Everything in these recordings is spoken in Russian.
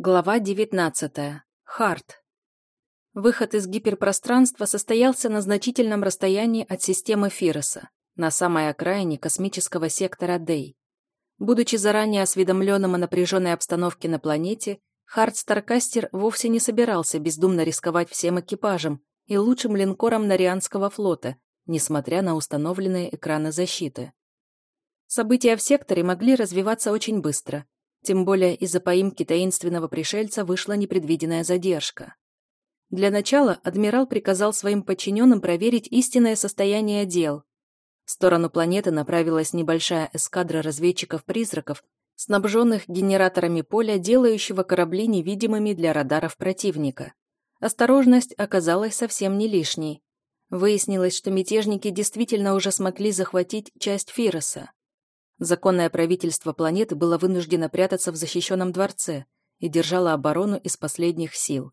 Глава 19. Харт. Выход из гиперпространства состоялся на значительном расстоянии от системы Фироса, на самой окраине космического сектора Дей. Будучи заранее осведомленным о напряженной обстановке на планете, Харт Старкастер вовсе не собирался бездумно рисковать всем экипажем и лучшим линкором Нарианского флота, несмотря на установленные экраны защиты. События в секторе могли развиваться очень быстро – тем более из-за поимки таинственного пришельца вышла непредвиденная задержка. Для начала адмирал приказал своим подчиненным проверить истинное состояние дел. В сторону планеты направилась небольшая эскадра разведчиков-призраков, снабженных генераторами поля, делающего корабли невидимыми для радаров противника. Осторожность оказалась совсем не лишней. Выяснилось, что мятежники действительно уже смогли захватить часть Фироса. Законное правительство планеты было вынуждено прятаться в защищенном дворце и держало оборону из последних сил.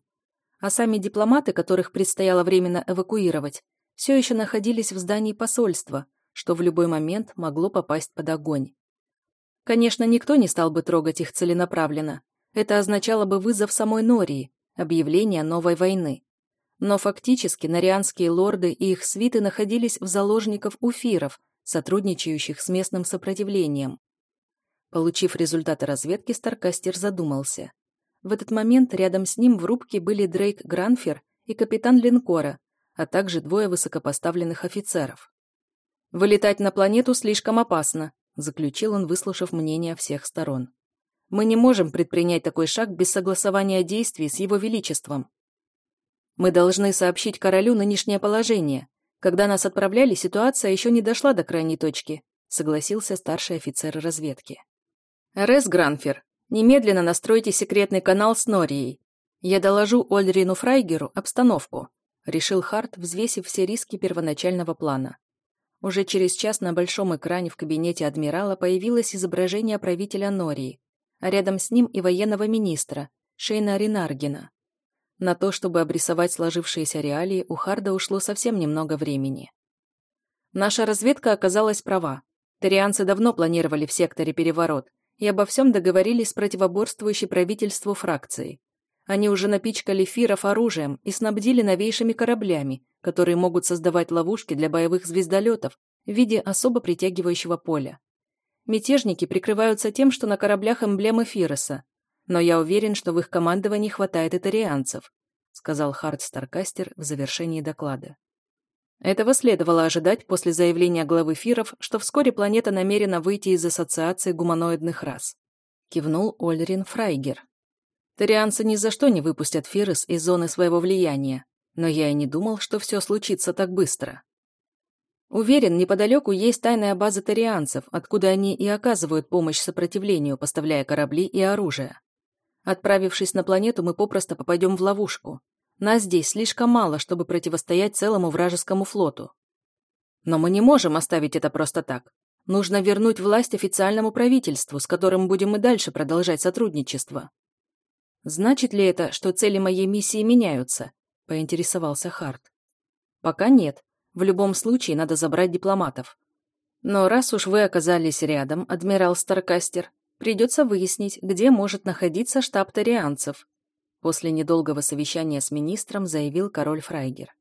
А сами дипломаты, которых предстояло временно эвакуировать, все еще находились в здании посольства, что в любой момент могло попасть под огонь. Конечно, никто не стал бы трогать их целенаправленно. Это означало бы вызов самой Нории, объявление новой войны. Но фактически норианские лорды и их свиты находились в заложников уфиров, сотрудничающих с местным сопротивлением. Получив результаты разведки, Старкастер задумался. В этот момент рядом с ним в рубке были Дрейк Гранфер и капитан линкора, а также двое высокопоставленных офицеров. «Вылетать на планету слишком опасно», заключил он, выслушав мнение всех сторон. «Мы не можем предпринять такой шаг без согласования действий с его величеством. Мы должны сообщить королю нынешнее положение, когда нас отправляли, ситуация еще не дошла до крайней точки, согласился старший офицер разведки. РС Гранфер, немедленно настройте секретный канал с Норией. Я доложу Ольрину Фрайгеру обстановку, решил Харт, взвесив все риски первоначального плана. Уже через час на большом экране в кабинете адмирала появилось изображение правителя Нории, а рядом с ним и военного министра, Шейна Ринаргина. На то, чтобы обрисовать сложившиеся реалии, у Харда ушло совсем немного времени. Наша разведка оказалась права. Тарианцы давно планировали в секторе переворот и обо всем договорились с противоборствующей правительству фракцией. Они уже напичкали фиров оружием и снабдили новейшими кораблями, которые могут создавать ловушки для боевых звездолетов в виде особо притягивающего поля. Мятежники прикрываются тем, что на кораблях эмблемы Фироса, но я уверен, что в их командовании хватает итарианцев», сказал Харт Старкастер в завершении доклада. Этого следовало ожидать после заявления главы Фиров, что вскоре планета намерена выйти из ассоциации гуманоидных рас. Кивнул Ольрин Фрайгер. Тарианцы ни за что не выпустят Фирос из зоны своего влияния, но я и не думал, что все случится так быстро. Уверен, неподалеку есть тайная база тарианцев, откуда они и оказывают помощь сопротивлению, поставляя корабли и оружие. Отправившись на планету, мы попросту попадем в ловушку. Нас здесь слишком мало, чтобы противостоять целому вражескому флоту. Но мы не можем оставить это просто так. Нужно вернуть власть официальному правительству, с которым будем и дальше продолжать сотрудничество. Значит ли это, что цели моей миссии меняются? Поинтересовался Харт. Пока нет. В любом случае надо забрать дипломатов. Но раз уж вы оказались рядом, адмирал Старкастер, Придется выяснить, где может находиться штаб тарианцев. После недолгого совещания с министром заявил король Фрайгер.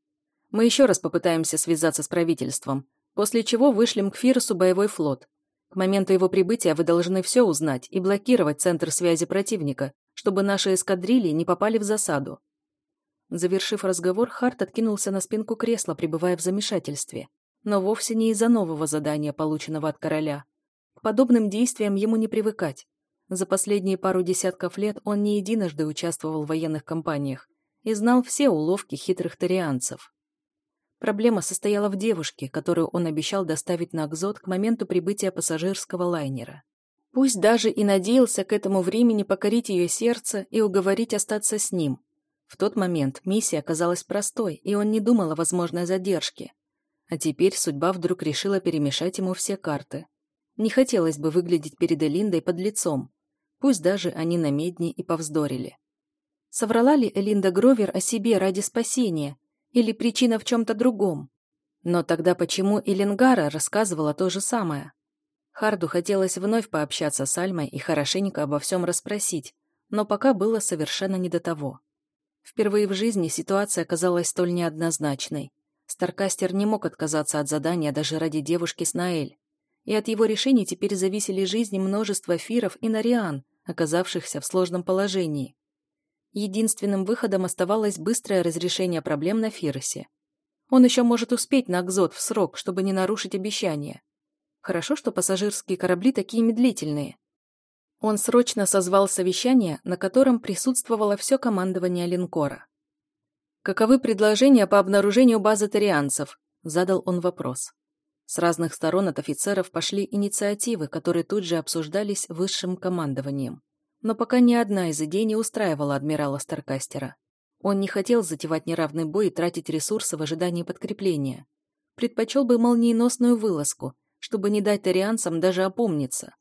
Мы еще раз попытаемся связаться с правительством, после чего вышлем к Фиросу боевой флот. К моменту его прибытия вы должны все узнать и блокировать центр связи противника, чтобы наши эскадрильи не попали в засаду. Завершив разговор, Харт откинулся на спинку кресла, пребывая в замешательстве. Но вовсе не из-за нового задания, полученного от короля подобным действиям ему не привыкать. За последние пару десятков лет он не единожды участвовал в военных кампаниях и знал все уловки хитрых тарианцев. Проблема состояла в девушке, которую он обещал доставить на Акзот к моменту прибытия пассажирского лайнера. Пусть даже и надеялся к этому времени покорить ее сердце и уговорить остаться с ним. В тот момент миссия оказалась простой, и он не думал о возможной задержке. А теперь судьба вдруг решила перемешать ему все карты. Не хотелось бы выглядеть перед Элиндой под лицом. Пусть даже они на медне и повздорили. Соврала ли Элинда Гровер о себе ради спасения? Или причина в чем-то другом? Но тогда почему Элингара рассказывала то же самое? Харду хотелось вновь пообщаться с Альмой и хорошенько обо всем расспросить, но пока было совершенно не до того. Впервые в жизни ситуация оказалась столь неоднозначной. Старкастер не мог отказаться от задания даже ради девушки Снаэль. И от его решений теперь зависели жизни множества фиров и нариан, оказавшихся в сложном положении. Единственным выходом оставалось быстрое разрешение проблем на Фиросе. Он еще может успеть на Акзот в срок, чтобы не нарушить обещание. Хорошо, что пассажирские корабли такие медлительные. Он срочно созвал совещание, на котором присутствовало все командование линкора. «Каковы предложения по обнаружению базы тарианцев?» – задал он вопрос. С разных сторон от офицеров пошли инициативы, которые тут же обсуждались высшим командованием. Но пока ни одна из идей не устраивала адмирала Старкастера. Он не хотел затевать неравный бой и тратить ресурсы в ожидании подкрепления. Предпочел бы молниеносную вылазку, чтобы не дать тарианцам даже опомниться.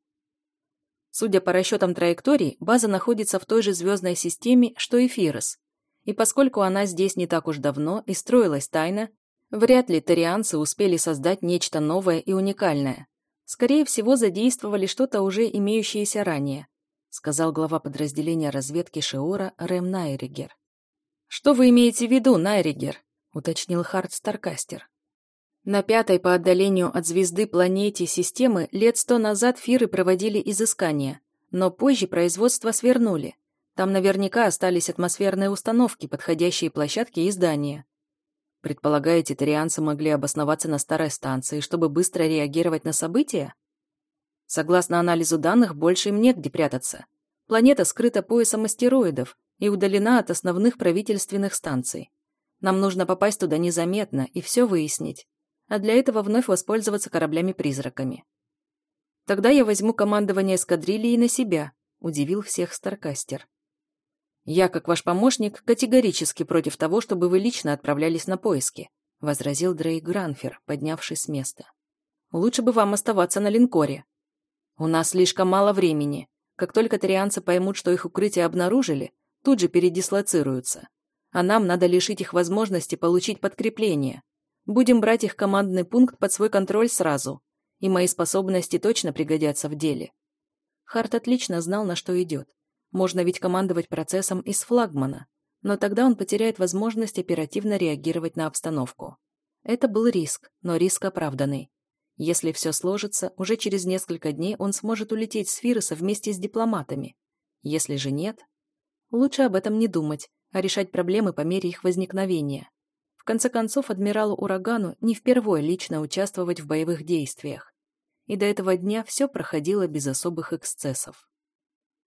Судя по расчетам траекторий, база находится в той же звездной системе, что и Фирос. И поскольку она здесь не так уж давно и строилась тайно, вряд ли тарианцы успели создать нечто новое и уникальное. Скорее всего, задействовали что-то уже имеющееся ранее, сказал глава подразделения разведки Шеора Рэм Найригер. «Что вы имеете в виду, Найригер?» — уточнил Харт Старкастер. На пятой по отдалению от звезды планете системы лет сто назад фиры проводили изыскания, но позже производство свернули. Там наверняка остались атмосферные установки, подходящие площадки и здания. Предполагаете, тарианцы могли обосноваться на старой станции, чтобы быстро реагировать на события? Согласно анализу данных, больше им негде прятаться. Планета скрыта поясом астероидов и удалена от основных правительственных станций. Нам нужно попасть туда незаметно и все выяснить а для этого вновь воспользоваться кораблями-призраками. «Тогда я возьму командование эскадрильей на себя», — удивил всех Старкастер. «Я, как ваш помощник, категорически против того, чтобы вы лично отправлялись на поиски», — возразил Дрейк Гранфер, поднявшись с места. «Лучше бы вам оставаться на линкоре. У нас слишком мало времени. Как только тарианцы поймут, что их укрытие обнаружили, тут же передислоцируются. А нам надо лишить их возможности получить подкрепление, Будем брать их командный пункт под свой контроль сразу, и мои способности точно пригодятся в деле. Харт отлично знал, на что идет. Можно ведь командовать процессом из флагмана, но тогда он потеряет возможность оперативно реагировать на обстановку. Это был риск, но риск оправданный. Если все сложится, уже через несколько дней он сможет улететь с Фироса вместе с дипломатами. Если же нет, лучше об этом не думать, а решать проблемы по мере их возникновения. В конце концов, адмиралу Урагану не впервые лично участвовать в боевых действиях. И до этого дня все проходило без особых эксцессов.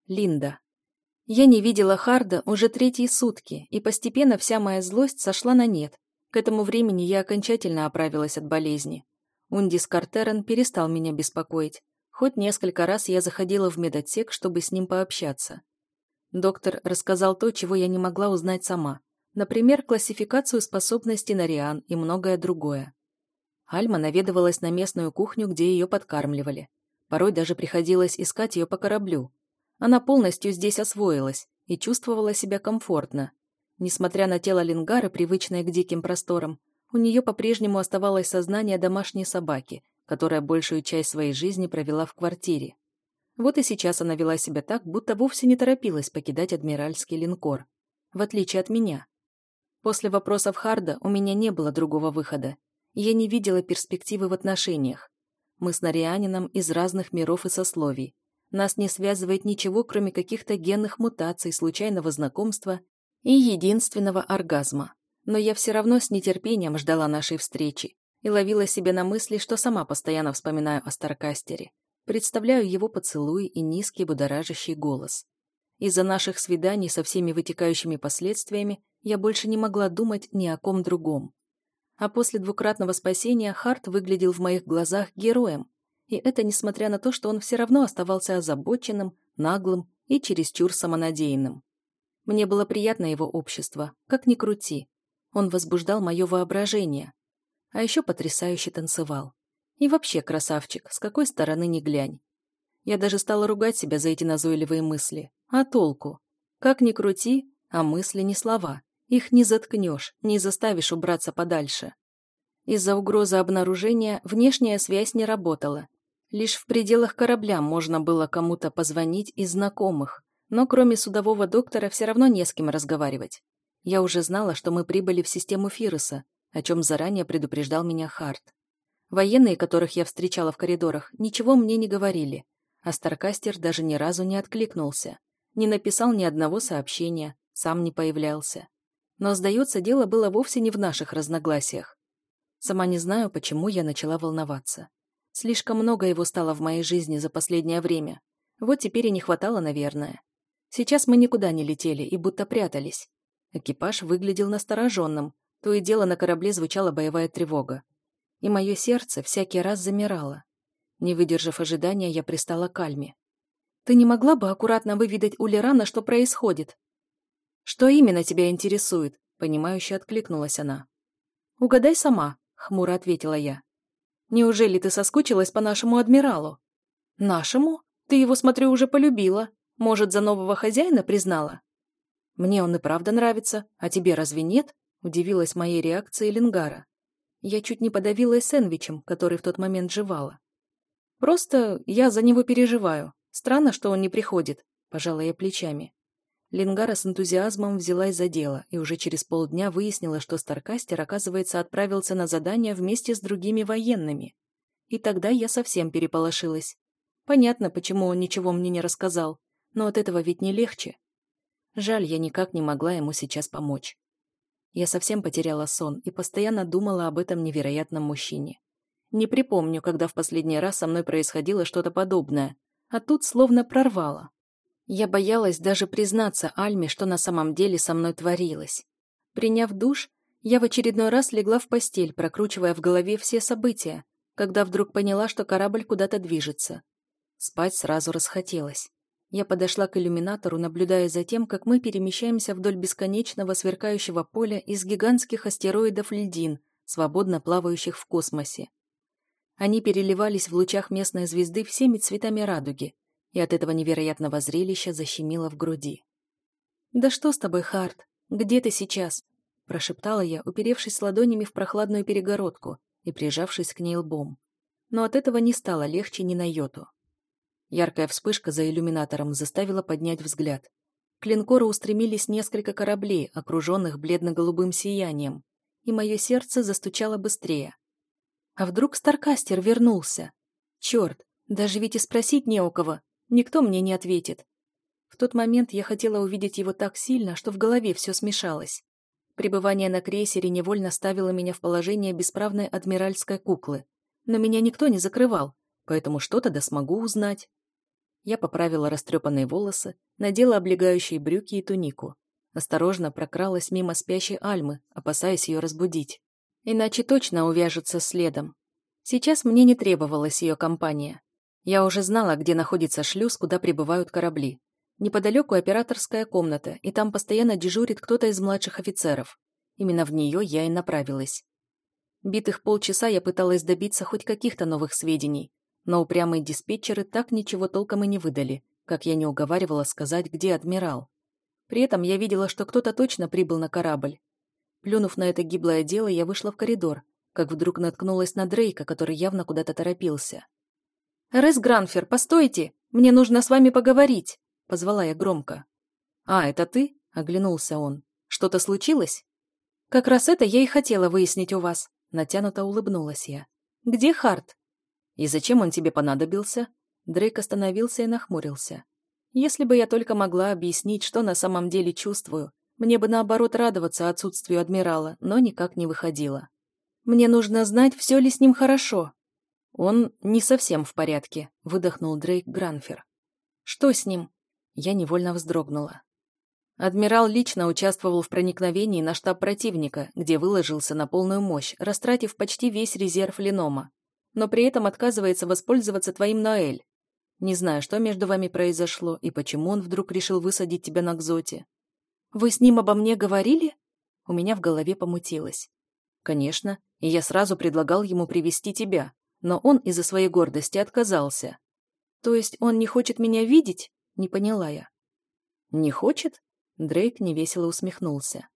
Линда. Я не видела Харда уже третьи сутки, и постепенно вся моя злость сошла на нет. К этому времени я окончательно оправилась от болезни. Ундис Картерен перестал меня беспокоить. Хоть несколько раз я заходила в медотсек, чтобы с ним пообщаться. Доктор рассказал то, чего я не могла узнать сама. Например, классификацию способностей Нариан и многое другое. Альма наведывалась на местную кухню, где ее подкармливали. Порой даже приходилось искать ее по кораблю. Она полностью здесь освоилась и чувствовала себя комфортно. Несмотря на тело Лингара, привычное к диким просторам, у нее по-прежнему оставалось сознание домашней собаки, которая большую часть своей жизни провела в квартире. Вот и сейчас она вела себя так, будто вовсе не торопилась покидать адмиральский линкор. В отличие от меня. После вопросов Харда у меня не было другого выхода. Я не видела перспективы в отношениях. Мы с Нарианином из разных миров и сословий. Нас не связывает ничего, кроме каких-то генных мутаций, случайного знакомства и единственного оргазма. Но я все равно с нетерпением ждала нашей встречи и ловила себя на мысли, что сама постоянно вспоминаю о Старкастере. Представляю его поцелуй и низкий будоражащий голос. Из-за наших свиданий со всеми вытекающими последствиями я больше не могла думать ни о ком другом. А после двукратного спасения Харт выглядел в моих глазах героем, и это несмотря на то, что он все равно оставался озабоченным, наглым и чересчур самонадеянным. Мне было приятно его общество, как ни крути. Он возбуждал мое воображение. А еще потрясающе танцевал. И вообще красавчик, с какой стороны ни глянь. Я даже стала ругать себя за эти назойливые мысли. А толку? Как ни крути, а мысли не слова. Их не заткнешь, не заставишь убраться подальше. Из-за угрозы обнаружения внешняя связь не работала. Лишь в пределах корабля можно было кому-то позвонить из знакомых, Но кроме судового доктора все равно не с кем разговаривать. Я уже знала, что мы прибыли в систему Фируса, о чем заранее предупреждал меня Харт. Военные, которых я встречала в коридорах, ничего мне не говорили, а Старкастер даже ни разу не откликнулся, не написал ни одного сообщения, сам не появлялся. Но, сдается, дело было вовсе не в наших разногласиях. Сама не знаю, почему я начала волноваться. Слишком много его стало в моей жизни за последнее время. Вот теперь и не хватало, наверное. Сейчас мы никуда не летели и будто прятались. Экипаж выглядел настороженным, то и дело на корабле звучала боевая тревога. И мое сердце всякий раз замирало. Не выдержав ожидания, я пристала к Альме. «Ты не могла бы аккуратно выведать у Лерана, что происходит?» «Что именно тебя интересует?» — понимающе откликнулась она. «Угадай сама», — хмуро ответила я. «Неужели ты соскучилась по нашему адмиралу?» «Нашему? Ты его, смотрю, уже полюбила. Может, за нового хозяина признала?» «Мне он и правда нравится, а тебе разве нет?» — удивилась моей реакцией Лингара. Я чуть не подавилась сэндвичем, который в тот момент жевала. «Просто я за него переживаю. Странно, что он не приходит», — пожала я плечами. Лингара с энтузиазмом взялась за дело и уже через полдня выяснила, что Старкастер, оказывается, отправился на задание вместе с другими военными. И тогда я совсем переполошилась. Понятно, почему он ничего мне не рассказал, но от этого ведь не легче. Жаль, я никак не могла ему сейчас помочь. Я совсем потеряла сон и постоянно думала об этом невероятном мужчине. Не припомню, когда в последний раз со мной происходило что-то подобное, а тут словно прорвало. Я боялась даже признаться Альме, что на самом деле со мной творилось. Приняв душ, я в очередной раз легла в постель, прокручивая в голове все события, когда вдруг поняла, что корабль куда-то движется. Спать сразу расхотелось. Я подошла к иллюминатору, наблюдая за тем, как мы перемещаемся вдоль бесконечного сверкающего поля из гигантских астероидов льдин, свободно плавающих в космосе. Они переливались в лучах местной звезды всеми цветами радуги, и от этого невероятного зрелища защемило в груди. «Да что с тобой, Харт? Где ты сейчас?» прошептала я, уперевшись ладонями в прохладную перегородку и прижавшись к ней лбом. Но от этого не стало легче ни на йоту. Яркая вспышка за иллюминатором заставила поднять взгляд. К линкору устремились несколько кораблей, окруженных бледно-голубым сиянием, и мое сердце застучало быстрее. А вдруг Старкастер вернулся? Черт, даже ведь и спросить не у кого, никто мне не ответит. В тот момент я хотела увидеть его так сильно, что в голове все смешалось. Пребывание на крейсере невольно ставило меня в положение бесправной адмиральской куклы. Но меня никто не закрывал, поэтому что-то да смогу узнать. Я поправила растрепанные волосы, надела облегающие брюки и тунику. Осторожно прокралась мимо спящей Альмы, опасаясь ее разбудить. Иначе точно увяжется следом. Сейчас мне не требовалась ее компания. Я уже знала, где находится шлюз, куда прибывают корабли. Неподалеку операторская комната, и там постоянно дежурит кто-то из младших офицеров. Именно в нее я и направилась. Битых полчаса я пыталась добиться хоть каких-то новых сведений, но упрямые диспетчеры так ничего толком и не выдали, как я не уговаривала сказать, где адмирал. При этом я видела, что кто-то точно прибыл на корабль. Плюнув на это гиблое дело, я вышла в коридор, как вдруг наткнулась на Дрейка, который явно куда-то торопился. «Рэс Гранфер, постойте! Мне нужно с вами поговорить!» — позвала я громко. «А, это ты?» — оглянулся он. «Что-то случилось?» «Как раз это я и хотела выяснить у вас», — натянуто улыбнулась я. «Где Харт?» «И зачем он тебе понадобился?» Дрейк остановился и нахмурился. «Если бы я только могла объяснить, что на самом деле чувствую, мне бы наоборот радоваться отсутствию адмирала, но никак не выходило. Мне нужно знать, все ли с ним хорошо». «Он не совсем в порядке», — выдохнул Дрейк Гранфер. «Что с ним?» Я невольно вздрогнула. Адмирал лично участвовал в проникновении на штаб противника, где выложился на полную мощь, растратив почти весь резерв Ленома но при этом отказывается воспользоваться твоим Ноэль. Не знаю, что между вами произошло и почему он вдруг решил высадить тебя на Кзоте. Вы с ним обо мне говорили? У меня в голове помутилось. Конечно, и я сразу предлагал ему привести тебя, но он из-за своей гордости отказался. То есть он не хочет меня видеть? Не поняла я. Не хочет? Дрейк невесело усмехнулся.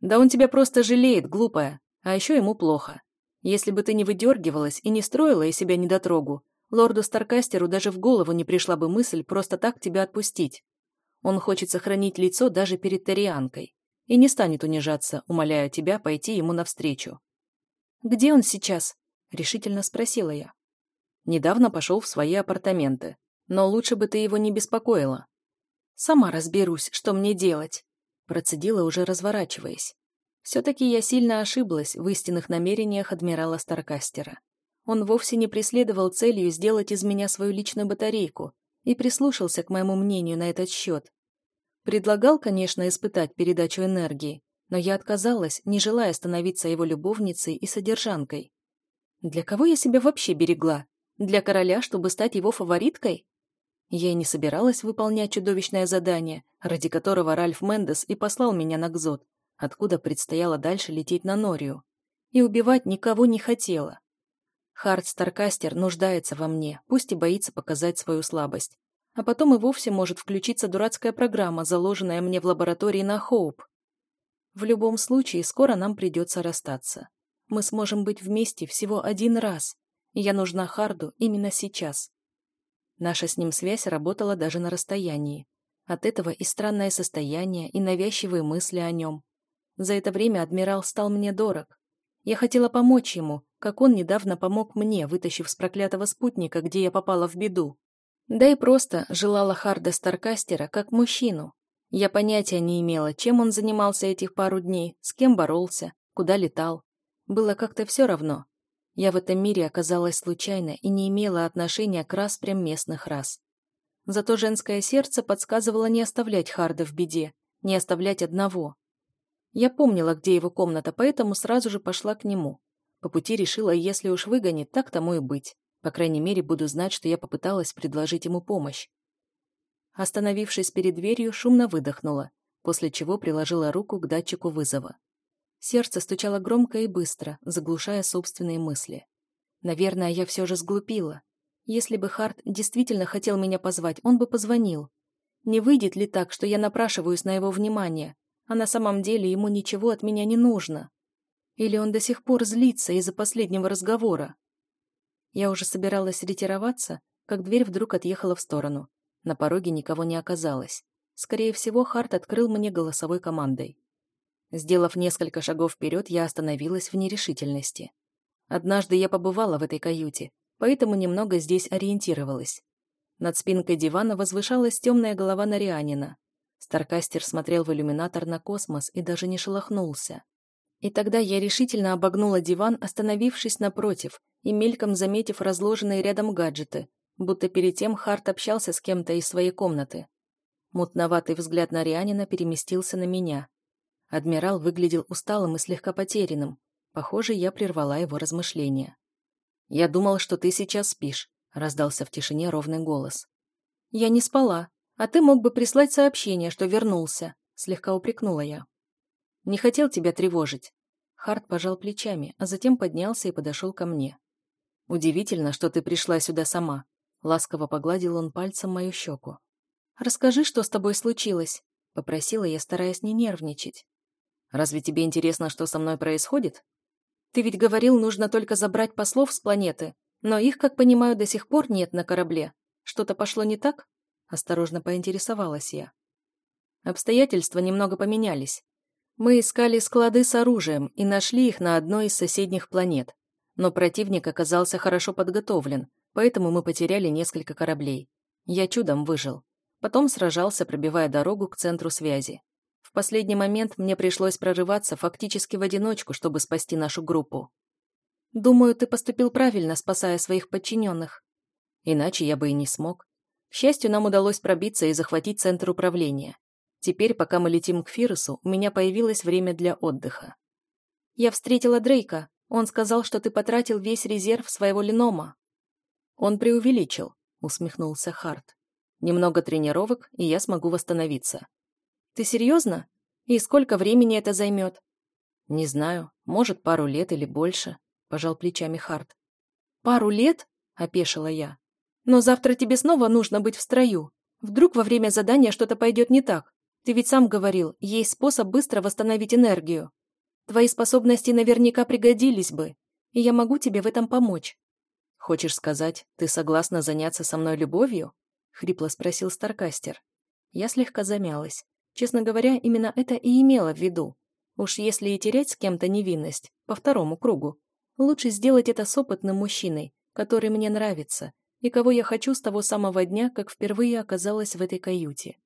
Да он тебя просто жалеет, глупая, а еще ему плохо. Если бы ты не выдергивалась и не строила из себя недотрогу, лорду Старкастеру даже в голову не пришла бы мысль просто так тебя отпустить. Он хочет сохранить лицо даже перед Тарианкой и не станет унижаться, умоляя тебя пойти ему навстречу. «Где он сейчас?» — решительно спросила я. Недавно пошел в свои апартаменты, но лучше бы ты его не беспокоила. «Сама разберусь, что мне делать», — процедила уже разворачиваясь. Все-таки я сильно ошиблась в истинных намерениях адмирала Старкастера. Он вовсе не преследовал целью сделать из меня свою личную батарейку и прислушался к моему мнению на этот счет. Предлагал, конечно, испытать передачу энергии, но я отказалась, не желая становиться его любовницей и содержанкой. Для кого я себя вообще берегла? Для короля, чтобы стать его фавориткой? Я и не собиралась выполнять чудовищное задание, ради которого Ральф Мендес и послал меня на Гзот, откуда предстояло дальше лететь на Норию. И убивать никого не хотела. Харт Старкастер нуждается во мне, пусть и боится показать свою слабость. А потом и вовсе может включиться дурацкая программа, заложенная мне в лаборатории на Хоуп. В любом случае, скоро нам придется расстаться. Мы сможем быть вместе всего один раз, я нужна Харду именно сейчас. Наша с ним связь работала даже на расстоянии. От этого и странное состояние, и навязчивые мысли о нем. За это время адмирал стал мне дорог. Я хотела помочь ему, как он недавно помог мне, вытащив с проклятого спутника, где я попала в беду. Да и просто желала Харда Старкастера как мужчину. Я понятия не имела, чем он занимался этих пару дней, с кем боролся, куда летал. Было как-то все равно. Я в этом мире оказалась случайно и не имела отношения к распрям местных рас. Зато женское сердце подсказывало не оставлять Харда в беде, не оставлять одного. Я помнила, где его комната, поэтому сразу же пошла к нему. По пути решила, если уж выгонит, так тому и быть. По крайней мере, буду знать, что я попыталась предложить ему помощь. Остановившись перед дверью, шумно выдохнула, после чего приложила руку к датчику вызова. Сердце стучало громко и быстро, заглушая собственные мысли. Наверное, я все же сглупила. Если бы Харт действительно хотел меня позвать, он бы позвонил. Не выйдет ли так, что я напрашиваюсь на его внимание, а на самом деле ему ничего от меня не нужно? Или он до сих пор злится из-за последнего разговора? Я уже собиралась ретироваться, как дверь вдруг отъехала в сторону. На пороге никого не оказалось. Скорее всего, Харт открыл мне голосовой командой. Сделав несколько шагов вперед, я остановилась в нерешительности. Однажды я побывала в этой каюте, поэтому немного здесь ориентировалась. Над спинкой дивана возвышалась темная голова Нарианина. Старкастер смотрел в иллюминатор на космос и даже не шелохнулся. И тогда я решительно обогнула диван, остановившись напротив и мельком заметив разложенные рядом гаджеты, будто перед тем Харт общался с кем-то из своей комнаты. Мутноватый взгляд Нарианина переместился на меня. Адмирал выглядел усталым и слегка потерянным. Похоже, я прервала его размышления. «Я думал, что ты сейчас спишь», — раздался в тишине ровный голос. «Я не спала, а ты мог бы прислать сообщение, что вернулся», — слегка упрекнула я. «Не хотел тебя тревожить». Харт пожал плечами, а затем поднялся и подошел ко мне. «Удивительно, что ты пришла сюда сама», — ласково погладил он пальцем мою щеку. «Расскажи, что с тобой случилось», — попросила я, стараясь не нервничать. Разве тебе интересно, что со мной происходит? Ты ведь говорил, нужно только забрать послов с планеты, но их, как понимаю, до сих пор нет на корабле. Что-то пошло не так? Осторожно поинтересовалась я. Обстоятельства немного поменялись. Мы искали склады с оружием и нашли их на одной из соседних планет. Но противник оказался хорошо подготовлен, поэтому мы потеряли несколько кораблей. Я чудом выжил. Потом сражался, пробивая дорогу к центру связи. В последний момент мне пришлось прорываться фактически в одиночку, чтобы спасти нашу группу. Думаю, ты поступил правильно, спасая своих подчиненных. Иначе я бы и не смог. К счастью, нам удалось пробиться и захватить центр управления. Теперь, пока мы летим к Фирусу, у меня появилось время для отдыха. Я встретила Дрейка. Он сказал, что ты потратил весь резерв своего ленома. Он преувеличил, усмехнулся Харт. Немного тренировок, и я смогу восстановиться. Ты серьезно? И сколько времени это займет? Не знаю, может, пару лет или больше, пожал плечами Харт. Пару лет? Опешила я. Но завтра тебе снова нужно быть в строю. Вдруг во время задания что-то пойдет не так. Ты ведь сам говорил, есть способ быстро восстановить энергию. Твои способности наверняка пригодились бы, и я могу тебе в этом помочь. Хочешь сказать, ты согласна заняться со мной любовью? Хрипло спросил Старкастер. Я слегка замялась. Честно говоря, именно это и имела в виду. Уж если и терять с кем-то невинность, по второму кругу, лучше сделать это с опытным мужчиной, который мне нравится, и кого я хочу с того самого дня, как впервые оказалась в этой каюте.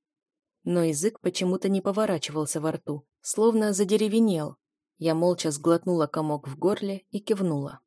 Но язык почему-то не поворачивался во рту, словно задеревенел. Я молча сглотнула комок в горле и кивнула.